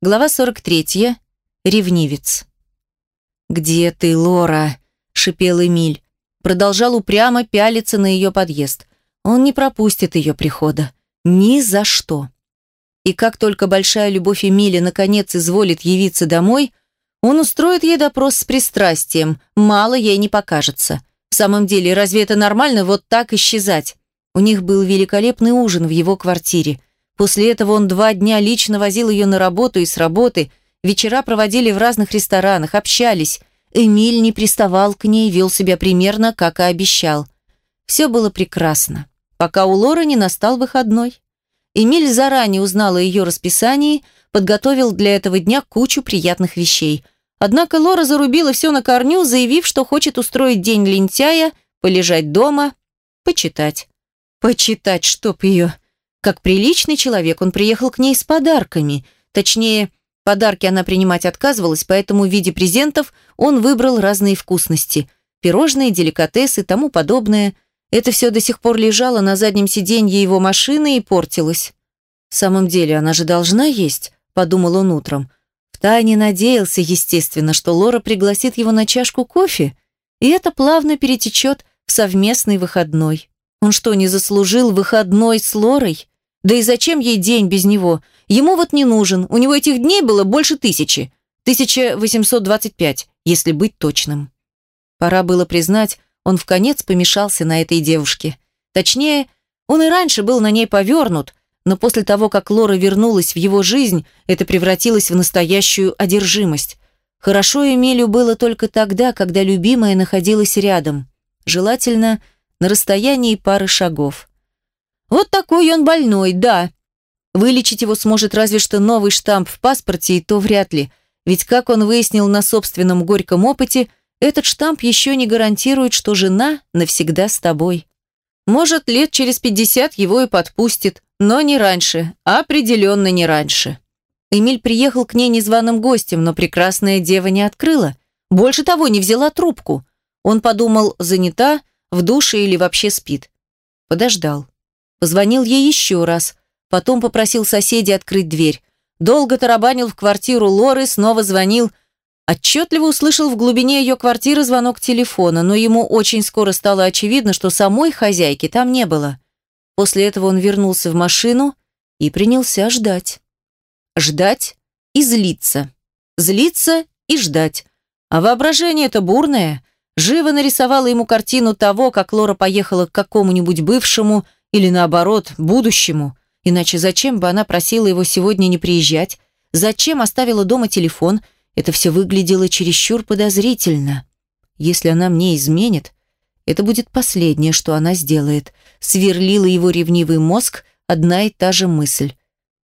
Глава 43. Ревнивец. «Где ты, Лора?» – шипел Эмиль. Продолжал упрямо пялиться на ее подъезд. Он не пропустит ее прихода. Ни за что. И как только большая любовь Эмиля наконец изволит явиться домой, он устроит ей допрос с пристрастием. Мало ей не покажется. В самом деле, разве это нормально вот так исчезать? У них был великолепный ужин в его квартире. После этого он два дня лично возил ее на работу и с работы. Вечера проводили в разных ресторанах, общались. Эмиль не приставал к ней, вел себя примерно, как и обещал. Все было прекрасно, пока у Лоры не настал выходной. Эмиль заранее узнал о ее расписании, подготовил для этого дня кучу приятных вещей. Однако Лора зарубила все на корню, заявив, что хочет устроить день лентяя, полежать дома, почитать. Почитать, чтоб ее. Как приличный человек, он приехал к ней с подарками. Точнее, подарки она принимать отказывалась, поэтому в виде презентов он выбрал разные вкусности. Пирожные, деликатесы, тому подобное. Это все до сих пор лежало на заднем сиденье его машины и портилось. «В самом деле, она же должна есть», – подумал он утром. Втайне надеялся, естественно, что Лора пригласит его на чашку кофе, и это плавно перетечет в совместный выходной. Он что, не заслужил выходной с Лорой? Да и зачем ей день без него? Ему вот не нужен. У него этих дней было больше тысячи. 1825, если быть точным. Пора было признать, он в конец помешался на этой девушке. Точнее, он и раньше был на ней повернут, но после того, как Лора вернулась в его жизнь, это превратилось в настоящую одержимость. Хорошо Эмилю было только тогда, когда любимая находилась рядом. Желательно – на расстоянии пары шагов. Вот такой он больной, да. Вылечить его сможет разве что новый штамп в паспорте, и то вряд ли. Ведь, как он выяснил на собственном горьком опыте, этот штамп еще не гарантирует, что жена навсегда с тобой. Может, лет через пятьдесят его и подпустит, но не раньше, определенно не раньше. Эмиль приехал к ней незваным гостем, но прекрасная дева не открыла. Больше того, не взяла трубку. Он подумал, занята, в душе или вообще спит. Подождал. Позвонил ей еще раз, потом попросил соседей открыть дверь. Долго тарабанил в квартиру Лоры, снова звонил. Отчетливо услышал в глубине ее квартиры звонок телефона, но ему очень скоро стало очевидно, что самой хозяйки там не было. После этого он вернулся в машину и принялся ждать. Ждать и злиться. Злиться и ждать. А воображение это бурное – живо нарисовала ему картину того, как Лора поехала к какому-нибудь бывшему или, наоборот, будущему. Иначе зачем бы она просила его сегодня не приезжать? Зачем оставила дома телефон? Это все выглядело чересчур подозрительно. Если она мне изменит, это будет последнее, что она сделает. Сверлила его ревнивый мозг одна и та же мысль.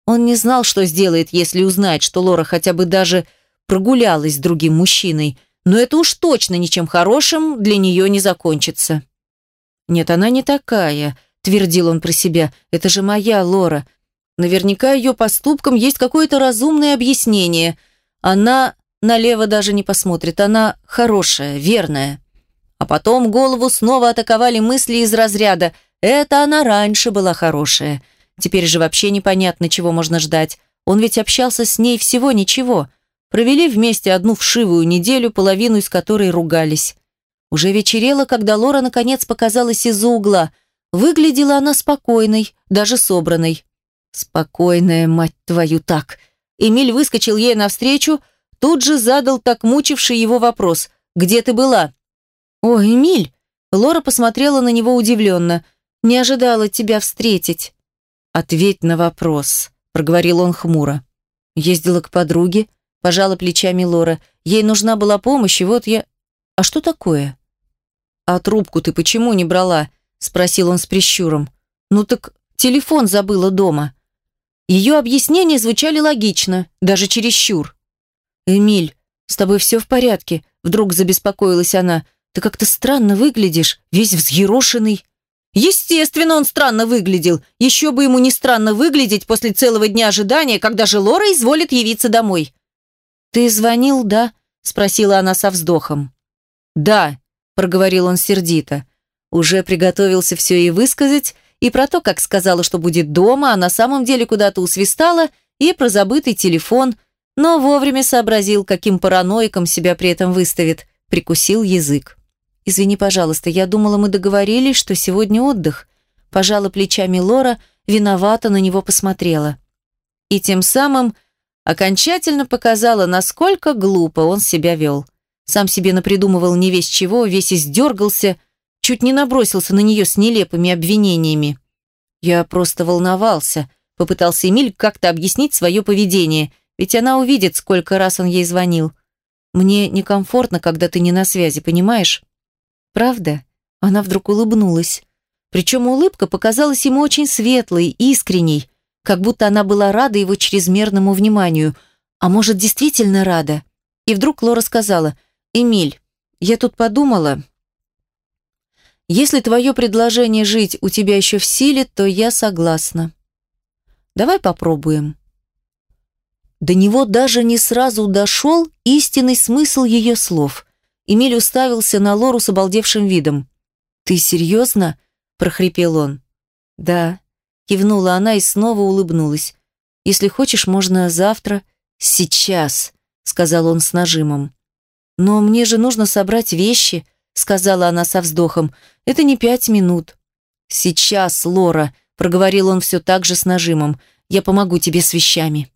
Он не знал, что сделает, если узнает, что Лора хотя бы даже прогулялась с другим мужчиной, но это уж точно ничем хорошим для нее не закончится. «Нет, она не такая», – твердил он про себя. «Это же моя Лора. Наверняка ее поступкам есть какое-то разумное объяснение. Она налево даже не посмотрит. Она хорошая, верная». А потом голову снова атаковали мысли из разряда «это она раньше была хорошая». Теперь же вообще непонятно, чего можно ждать. Он ведь общался с ней всего ничего. Провели вместе одну вшивую неделю, половину из которой ругались. Уже вечерело, когда Лора наконец показалась из-за угла. Выглядела она спокойной, даже собранной. «Спокойная, мать твою, так!» Эмиль выскочил ей навстречу, тут же задал так мучивший его вопрос. «Где ты была?» «О, Эмиль!» Лора посмотрела на него удивленно. «Не ожидала тебя встретить». «Ответь на вопрос», — проговорил он хмуро. Ездила к подруге, Пожала плечами Лора. Ей нужна была помощь, и вот я... А что такое? А трубку ты почему не брала? Спросил он с прищуром. Ну так телефон забыла дома. Ее объяснения звучали логично, даже чересчур. «Эмиль, с тобой все в порядке?» Вдруг забеспокоилась она. «Ты как-то странно выглядишь, весь взъерошенный». Естественно, он странно выглядел. Еще бы ему не странно выглядеть после целого дня ожидания, когда же Лора изволит явиться домой. «Ты звонил, да?» – спросила она со вздохом. «Да», – проговорил он сердито. Уже приготовился все и высказать, и про то, как сказала, что будет дома, а на самом деле куда-то усвистала, и про забытый телефон. но вовремя сообразил, каким параноиком себя при этом выставит, прикусил язык. «Извини, пожалуйста, я думала, мы договорились, что сегодня отдых», пожала плечами Лора, виновато на него посмотрела. И тем самым окончательно показала, насколько глупо он себя вел. Сам себе напридумывал не весь чего, весь издергался, чуть не набросился на нее с нелепыми обвинениями. «Я просто волновался», — попытался Эмиль как-то объяснить свое поведение, ведь она увидит, сколько раз он ей звонил. «Мне некомфортно, когда ты не на связи, понимаешь?» «Правда?» Она вдруг улыбнулась. Причем улыбка показалась ему очень светлой, искренней, как будто она была рада его чрезмерному вниманию. А может, действительно рада? И вдруг Лора сказала, «Эмиль, я тут подумала, если твое предложение жить у тебя еще в силе, то я согласна. Давай попробуем». До него даже не сразу дошел истинный смысл ее слов. Эмиль уставился на Лору с обалдевшим видом. «Ты серьезно?» – прохрипел он. «Да», – кивнула она и снова улыбнулась. «Если хочешь, можно завтра». «Сейчас», – сказал он с нажимом. «Но мне же нужно собрать вещи», – сказала она со вздохом. «Это не пять минут». «Сейчас, Лора», – проговорил он все так же с нажимом. «Я помогу тебе с вещами».